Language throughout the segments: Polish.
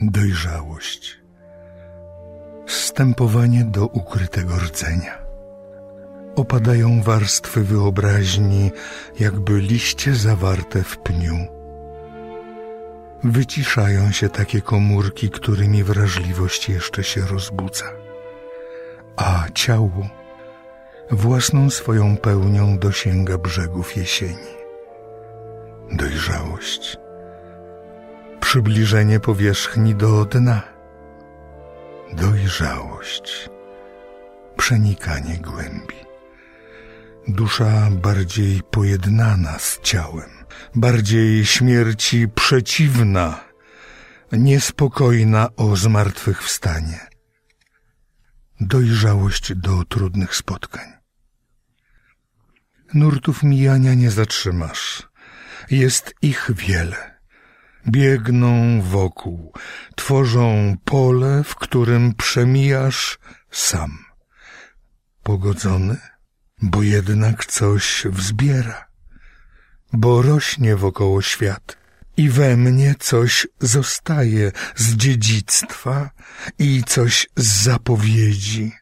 Dojrzałość. Wstępowanie do ukrytego rdzenia. Opadają warstwy wyobraźni, jakby liście zawarte w pniu. Wyciszają się takie komórki, którymi wrażliwość jeszcze się rozbudza. A ciało własną swoją pełnią dosięga brzegów jesieni. Dojrzałość przybliżenie powierzchni do dna, dojrzałość, przenikanie głębi. Dusza bardziej pojednana z ciałem, bardziej śmierci przeciwna, niespokojna o zmartwychwstanie. Dojrzałość do trudnych spotkań. Nurtów mijania nie zatrzymasz. Jest ich wiele biegną wokół, tworzą pole, w którym przemijasz sam. Pogodzony, bo jednak coś wzbiera, bo rośnie wokoło świat i we mnie coś zostaje z dziedzictwa i coś z zapowiedzi.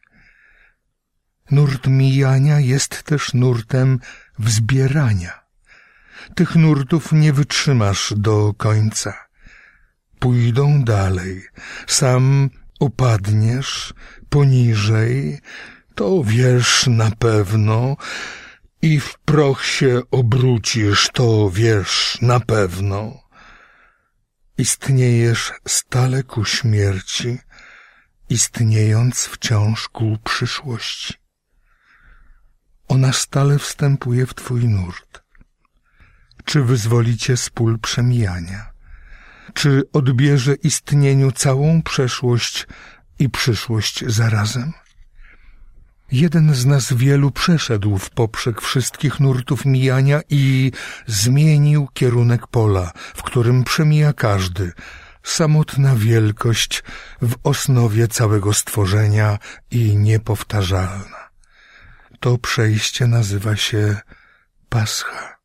Nurt mijania jest też nurtem wzbierania tych nurtów nie wytrzymasz do końca. Pójdą dalej, sam upadniesz poniżej, to wiesz na pewno, i w proch się obrócisz, to wiesz na pewno. Istniejesz stale ku śmierci, istniejąc wciąż ku przyszłości. Ona stale wstępuje w twój nurt czy wyzwolicie z pól przemijania? Czy odbierze istnieniu całą przeszłość i przyszłość zarazem? Jeden z nas wielu przeszedł w poprzek wszystkich nurtów mijania i zmienił kierunek pola, w którym przemija każdy, samotna wielkość w osnowie całego stworzenia i niepowtarzalna. To przejście nazywa się Pascha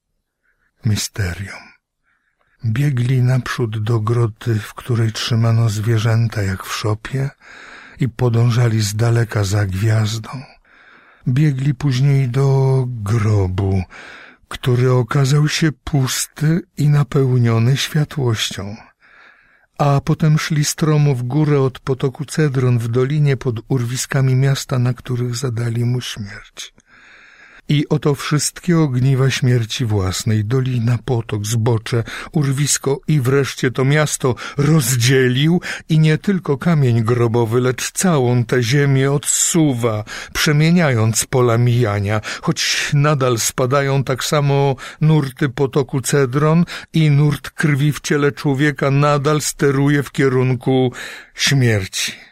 misterium. Biegli naprzód do groty, w której trzymano zwierzęta jak w szopie i podążali z daleka za gwiazdą. Biegli później do grobu, który okazał się pusty i napełniony światłością. A potem szli stromo w górę od potoku Cedron w dolinie pod urwiskami miasta, na których zadali mu śmierć. I oto wszystkie ogniwa śmierci własnej, dolina, potok, zbocze, urwisko i wreszcie to miasto rozdzielił i nie tylko kamień grobowy, lecz całą tę ziemię odsuwa, przemieniając pola mijania, choć nadal spadają tak samo nurty potoku Cedron i nurt krwi w ciele człowieka nadal steruje w kierunku śmierci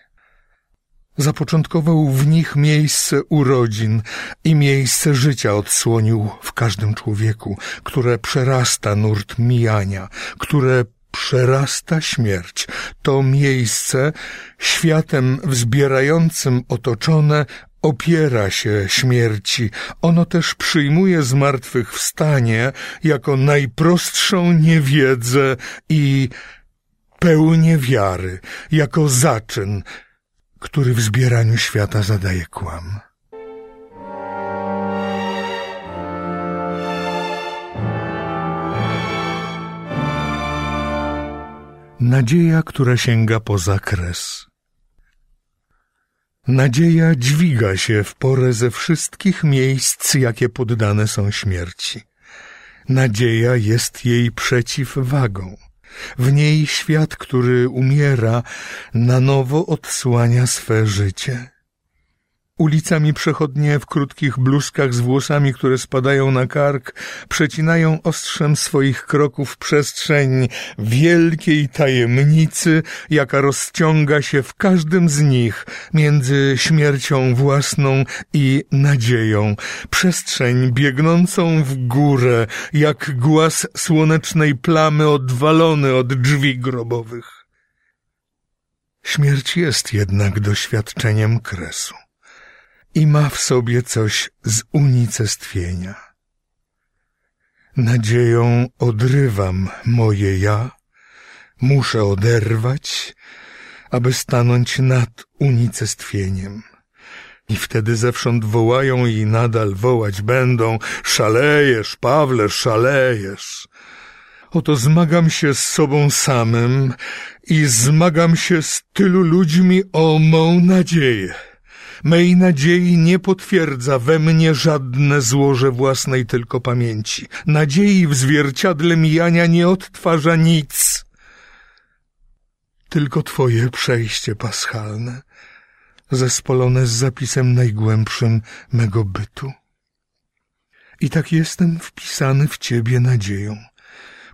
zapoczątkował w nich miejsce urodzin i miejsce życia odsłonił w każdym człowieku, które przerasta nurt mijania, które przerasta śmierć. To miejsce, światem wzbierającym otoczone, opiera się śmierci. Ono też przyjmuje zmartwychwstanie jako najprostszą niewiedzę i pełnię wiary, jako zaczyn, który w zbieraniu świata zadaje kłam. Nadzieja, która sięga poza kres. Nadzieja dźwiga się w porę ze wszystkich miejsc, jakie poddane są śmierci. Nadzieja jest jej przeciwwagą. W niej świat, który umiera, na nowo odsłania swe życie. Ulicami przechodnie w krótkich bluzkach z włosami, które spadają na kark, przecinają ostrzem swoich kroków przestrzeń wielkiej tajemnicy, jaka rozciąga się w każdym z nich między śmiercią własną i nadzieją. Przestrzeń biegnącą w górę, jak głaz słonecznej plamy odwalony od drzwi grobowych. Śmierć jest jednak doświadczeniem kresu i ma w sobie coś z unicestwienia. Nadzieją odrywam moje ja, muszę oderwać, aby stanąć nad unicestwieniem. I wtedy zewsząd wołają i nadal wołać będą szalejesz, Pawle, szalejesz. Oto zmagam się z sobą samym i zmagam się z tylu ludźmi o mą nadzieję. Mej nadziei nie potwierdza we mnie żadne złoże własnej tylko pamięci. Nadziei w zwierciadle mijania nie odtwarza nic. Tylko Twoje przejście paschalne, zespolone z zapisem najgłębszym mego bytu. I tak jestem wpisany w Ciebie nadzieją.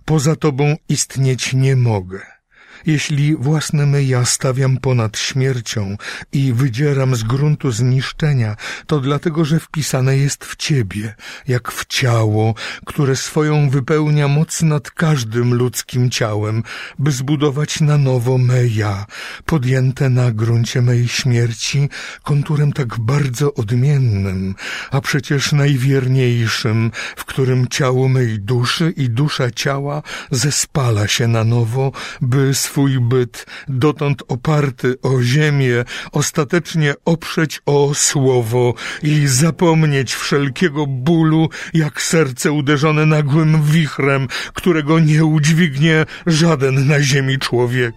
Poza Tobą istnieć nie mogę. Jeśli własne my ja stawiam ponad śmiercią i wydzieram z gruntu zniszczenia, to dlatego, że wpisane jest w Ciebie, jak w ciało, które swoją wypełnia moc nad każdym ludzkim ciałem, by zbudować na nowo me ja, podjęte na gruncie mej śmierci, konturem tak bardzo odmiennym, a przecież najwierniejszym, w którym ciało mej duszy i dusza ciała zespala się na nowo, by swój byt, dotąd oparty o ziemię, ostatecznie oprzeć o słowo i zapomnieć wszelkiego bólu, jak serce uderzone nagłym wichrem, którego nie udźwignie żaden na ziemi człowiek.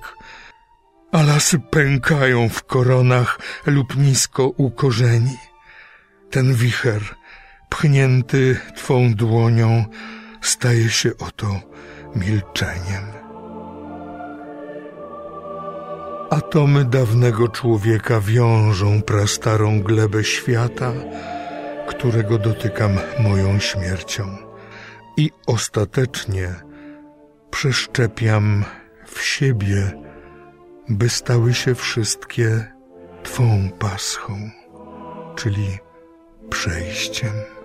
A lasy pękają w koronach lub nisko u korzeni. Ten wicher, pchnięty Twą dłonią, staje się oto milczeniem. Atomy dawnego człowieka wiążą prastarą glebę świata, którego dotykam moją śmiercią. I ostatecznie przeszczepiam w siebie, by stały się wszystkie Twą paschą, czyli przejściem.